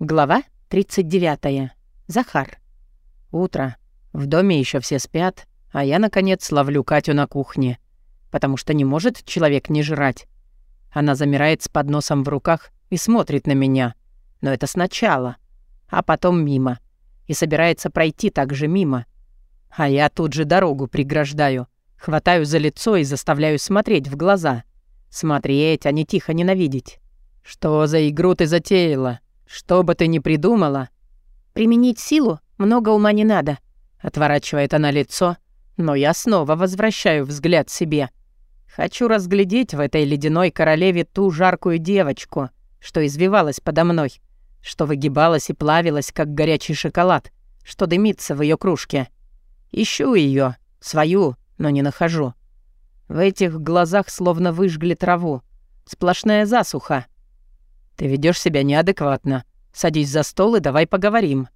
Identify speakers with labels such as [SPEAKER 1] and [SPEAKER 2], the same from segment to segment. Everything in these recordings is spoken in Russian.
[SPEAKER 1] Глава 39. Захар. Утро. В доме еще все спят, а я, наконец, ловлю Катю на кухне. Потому что не может человек не жрать. Она замирает с подносом в руках и смотрит на меня. Но это сначала. А потом мимо. И собирается пройти также мимо. А я тут же дорогу преграждаю. Хватаю за лицо и заставляю смотреть в глаза. Смотреть, а не тихо ненавидеть. «Что за игру ты затеяла? Что бы ты ни придумала?» «Применить силу много ума не надо», — отворачивает она лицо, но я снова возвращаю взгляд себе. Хочу разглядеть в этой ледяной королеве ту жаркую девочку, что извивалась подо мной, что выгибалась и плавилась, как горячий шоколад, что дымится в ее кружке. Ищу ее, свою, но не нахожу. В этих глазах словно выжгли траву. Сплошная засуха. «Ты ведешь себя неадекватно. Садись за стол и давай поговорим».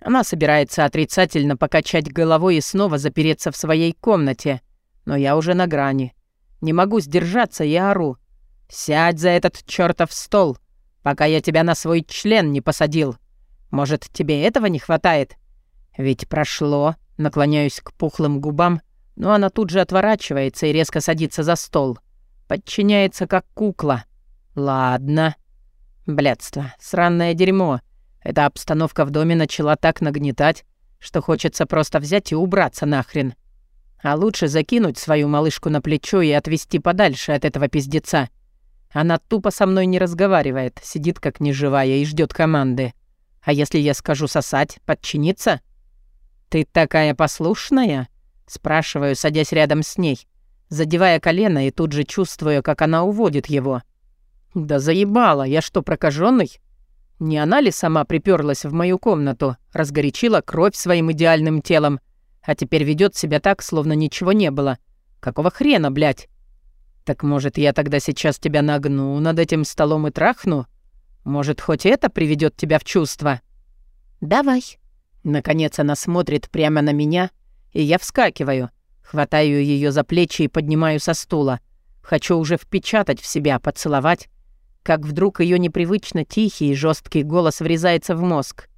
[SPEAKER 1] Она собирается отрицательно покачать головой и снова запереться в своей комнате. Но я уже на грани. Не могу сдержаться и ору. «Сядь за этот чертов стол, пока я тебя на свой член не посадил. Может, тебе этого не хватает?» Ведь прошло, наклоняюсь к пухлым губам, но она тут же отворачивается и резко садится за стол. Подчиняется, как кукла. «Ладно». Блядство, сраное дерьмо. Эта обстановка в доме начала так нагнетать, что хочется просто взять и убраться нахрен. А лучше закинуть свою малышку на плечо и отвезти подальше от этого пиздеца. Она тупо со мной не разговаривает, сидит как неживая и ждет команды. А если я скажу сосать, подчиниться? «Ты такая послушная?» Спрашиваю, садясь рядом с ней, задевая колено и тут же чувствую, как она уводит его. «Да заебала, я что, прокаженный? Не она ли сама приперлась в мою комнату, разгорячила кровь своим идеальным телом, а теперь ведет себя так, словно ничего не было? Какого хрена, блядь? Так может, я тогда сейчас тебя нагну над этим столом и трахну? Может, хоть это приведет тебя в чувство?» «Давай». Наконец она смотрит прямо на меня, и я вскакиваю, хватаю ее за плечи и поднимаю со стула. Хочу уже впечатать в себя, поцеловать, как вдруг ее непривычно тихий и жесткий голос врезается в мозг.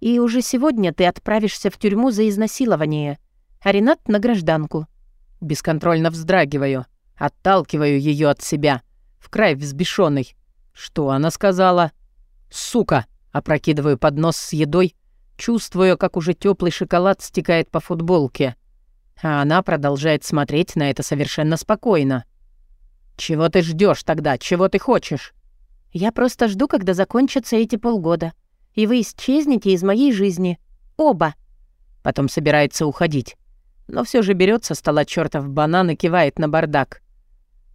[SPEAKER 1] «И уже сегодня ты отправишься в тюрьму за изнасилование, а Ренат на гражданку». Бесконтрольно вздрагиваю, отталкиваю ее от себя, в край взбешенный. Что она сказала? «Сука!» — опрокидываю поднос с едой, чувствуя, как уже теплый шоколад стекает по футболке. А она продолжает смотреть на это совершенно спокойно. «Чего ты ждешь тогда? Чего ты хочешь?» «Я просто жду, когда закончатся эти полгода, и вы исчезнете из моей жизни. Оба!» Потом собирается уходить. Но все же берет со стола чертов банан и кивает на бардак.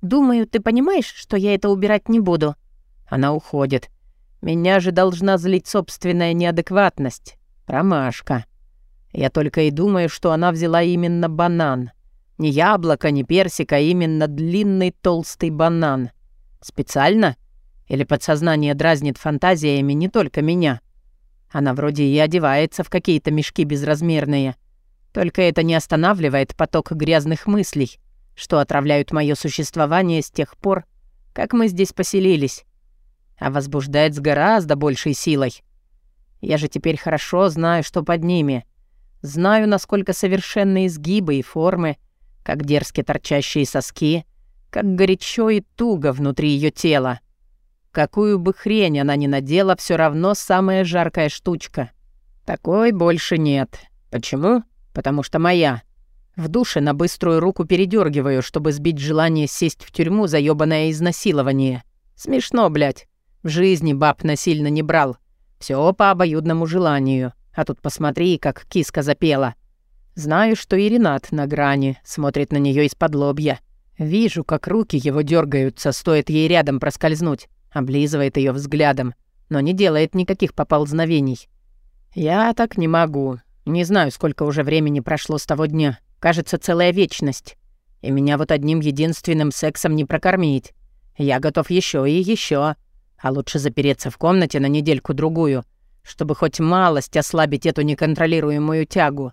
[SPEAKER 1] «Думаю, ты понимаешь, что я это убирать не буду?» Она уходит. Меня же должна злить собственная неадекватность. Промашка. Я только и думаю, что она взяла именно банан. Не яблоко, не персик, а именно длинный толстый банан. Специально? Или подсознание дразнит фантазиями не только меня? Она вроде и одевается в какие-то мешки безразмерные. Только это не останавливает поток грязных мыслей, что отравляют мое существование с тех пор, как мы здесь поселились. А возбуждает с гораздо большей силой. Я же теперь хорошо знаю, что под ними. Знаю, насколько совершенны изгибы и формы, как дерзкие торчащие соски, как горячо и туго внутри ее тела. Какую бы хрень она ни надела, все равно самая жаркая штучка. Такой больше нет. Почему? Потому что моя. В душе на быструю руку передергиваю, чтобы сбить желание сесть в тюрьму за ёбаное изнасилование. Смешно, блядь. В жизни баб насильно не брал. Все по обоюдному желанию. А тут посмотри, как киска запела. Знаю, что и Ренат на грани, смотрит на нее из-под лобья. Вижу, как руки его дергаются, стоит ей рядом проскользнуть. Облизывает ее взглядом, но не делает никаких поползновений. Я так не могу. Не знаю, сколько уже времени прошло с того дня. Кажется, целая вечность. И меня вот одним единственным сексом не прокормить. Я готов еще и еще. А лучше запереться в комнате на недельку-другую, чтобы хоть малость ослабить эту неконтролируемую тягу.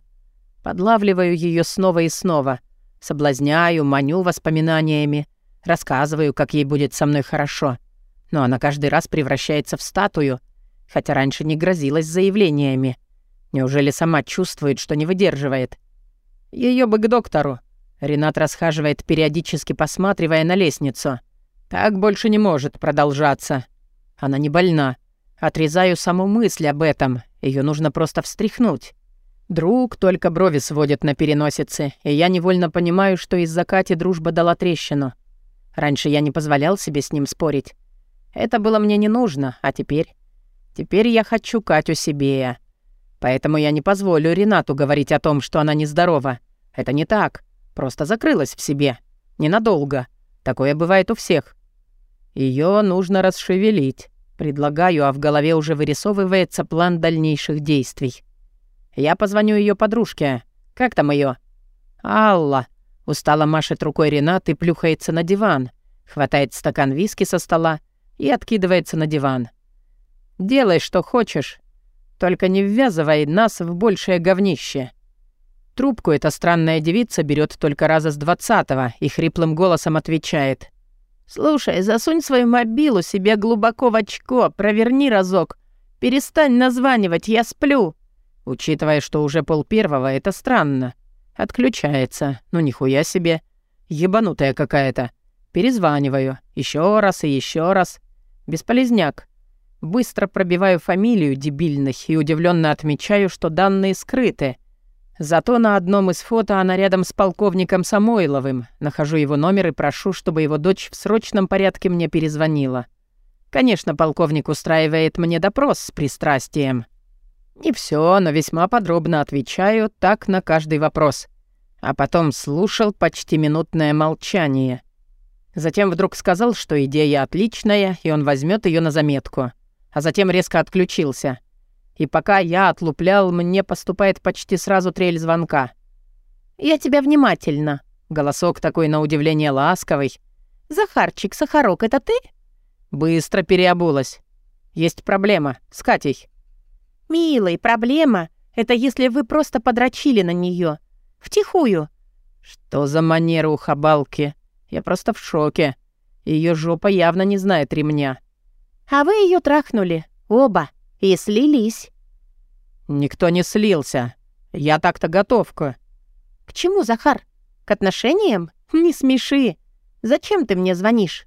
[SPEAKER 1] Подлавливаю ее снова и снова. Соблазняю, маню воспоминаниями. Рассказываю, как ей будет со мной хорошо. Но она каждый раз превращается в статую. хотя раньше не грозилась заявлениями. Неужели сама чувствует, что не выдерживает? Ее бы к доктору. Ренат расхаживает, периодически посматривая на лестницу. Так больше не может продолжаться. Она не больна. Отрезаю саму мысль об этом. Ее нужно просто встряхнуть. Друг только брови сводит на переносице, и я невольно понимаю, что из-за Кати дружба дала трещину. Раньше я не позволял себе с ним спорить. Это было мне не нужно, а теперь... Теперь я хочу Катю себе. Поэтому я не позволю Ренату говорить о том, что она нездорова. Это не так. Просто закрылась в себе. Ненадолго. Такое бывает у всех. Ее нужно расшевелить. Предлагаю, а в голове уже вырисовывается план дальнейших действий. Я позвоню ее подружке. Как там ее? Алла. Устало машет рукой Ренат и плюхается на диван. Хватает стакан виски со стола и откидывается на диван. «Делай, что хочешь. Только не ввязывай нас в большее говнище». Трубку эта странная девица берет только раза с двадцатого и хриплым голосом отвечает. «Слушай, засунь свою мобилу себе глубоко в очко, проверни разок. Перестань названивать, я сплю». Учитывая, что уже пол первого, это странно. Отключается. Ну нихуя себе. Ебанутая какая-то. Перезваниваю. Еще раз и еще раз. Бесполезняк. Быстро пробиваю фамилию дебильных и удивленно отмечаю, что данные скрыты. Зато на одном из фото она рядом с полковником Самойловым. Нахожу его номер и прошу, чтобы его дочь в срочном порядке мне перезвонила. Конечно, полковник устраивает мне допрос с пристрастием. Не все, но весьма подробно отвечаю так на каждый вопрос. А потом слушал почти минутное молчание. Затем вдруг сказал, что идея отличная, и он возьмет ее на заметку. А затем резко отключился. И пока я отлуплял, мне поступает почти сразу трель звонка. «Я тебя внимательно». Голосок такой на удивление ласковый. «Захарчик, Сахарок, это ты?» Быстро переобулась. «Есть проблема. С Катей». «Милый, проблема — это если вы просто подрочили на нее. Втихую». «Что за манера у хабалки?» Я просто в шоке. Ее жопа явно не знает ремня. А вы ее трахнули. Оба. И слились. Никто не слился. Я так-то готовка. К чему, Захар? К отношениям? Не смеши. Зачем ты мне звонишь?